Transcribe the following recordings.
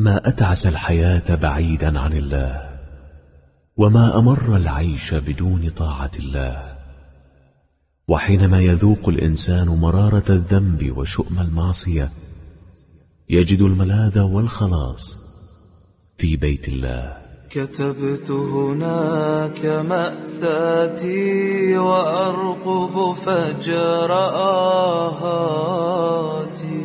ما أتعس الحياة بعيدا عن الله وما أمر العيش بدون طاعة الله. وحينما يذوق الإنسان مرارة الذنب وشؤم المعصية يجد الملاذ والخلاص في بيت الله. كتبت هناك مأساتي وأرقب فجر آهاتي.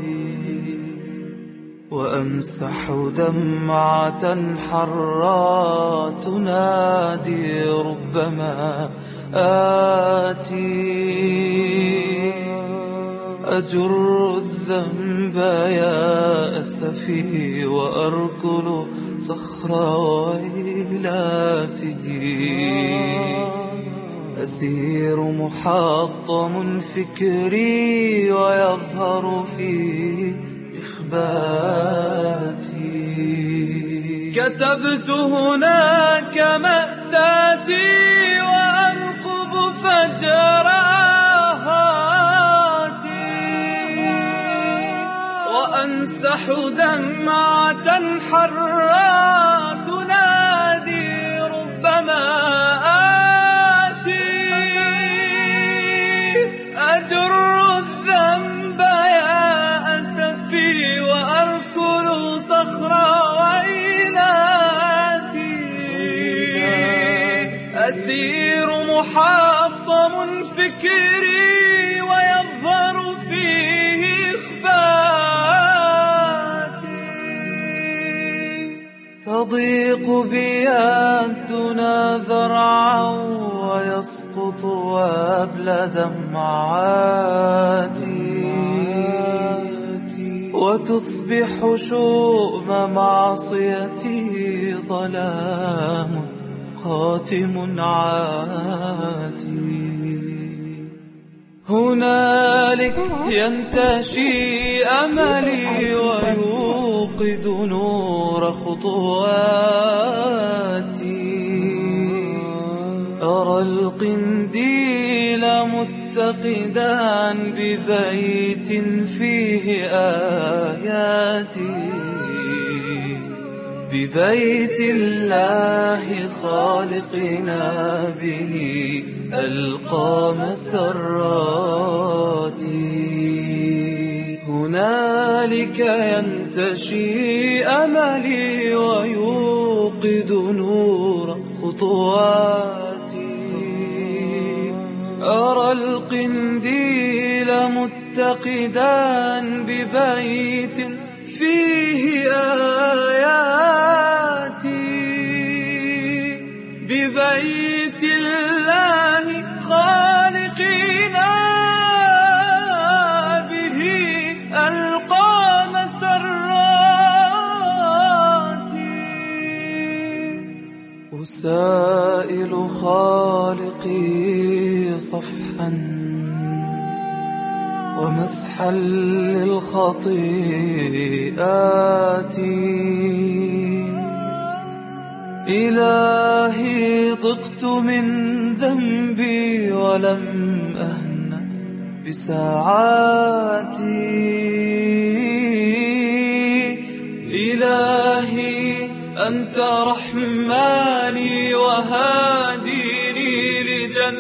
وأمسح دمعة حرا تنادي ربما آتي. أجر الذنب يا أسفي وأركل صخر ويلاتي. أسير محطم فكري ويظهر في إخباتي كتبت هناك مأساتي وأرقب فجراتي وأمسح دمعة حرا أسير محطم فكري ويظهر فيه إخباتي. تضيق بي الدنا ذرعا ويسقط وابل دمعاتي. وتصبح شؤم معصيتي ظلام. قاتم عاتي. هنالك ينتشي أملي ويوقد نور خطواتي. أرى القنديل متقدا ببيت فيه آياتي. ببيت الله خالقنا به ألقى مسراتي هنالك ينتشي أملي ويوقد نور خطواتي أرى القنديل متقدا ببيت فيه آياتي أسائل خالقي صفحا ومسحا للخطيئات. إلهي ضقت من ذنبي ولم أهن بساعاتي. إلهي أنت رحماني. وهاديني لجناتي.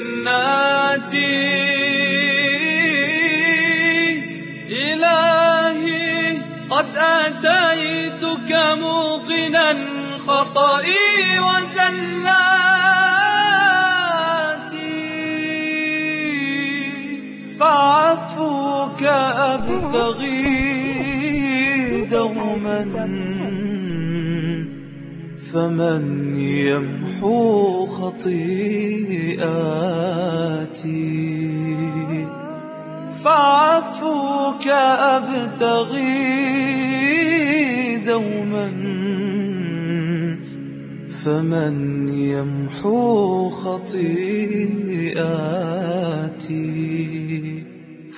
إلهي قد أتيتك موقنا خطئي وزلاتي. فعفوك أبتغي دوما. فمن يمحو خطيئاتي. فعفوك أبتغي دوما. فمن يمحو خطيئاتي.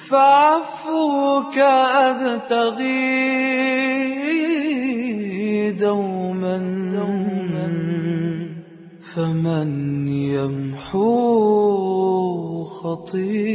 فعفوك أبتغي دوما فمن يمحو خطيئاتي؟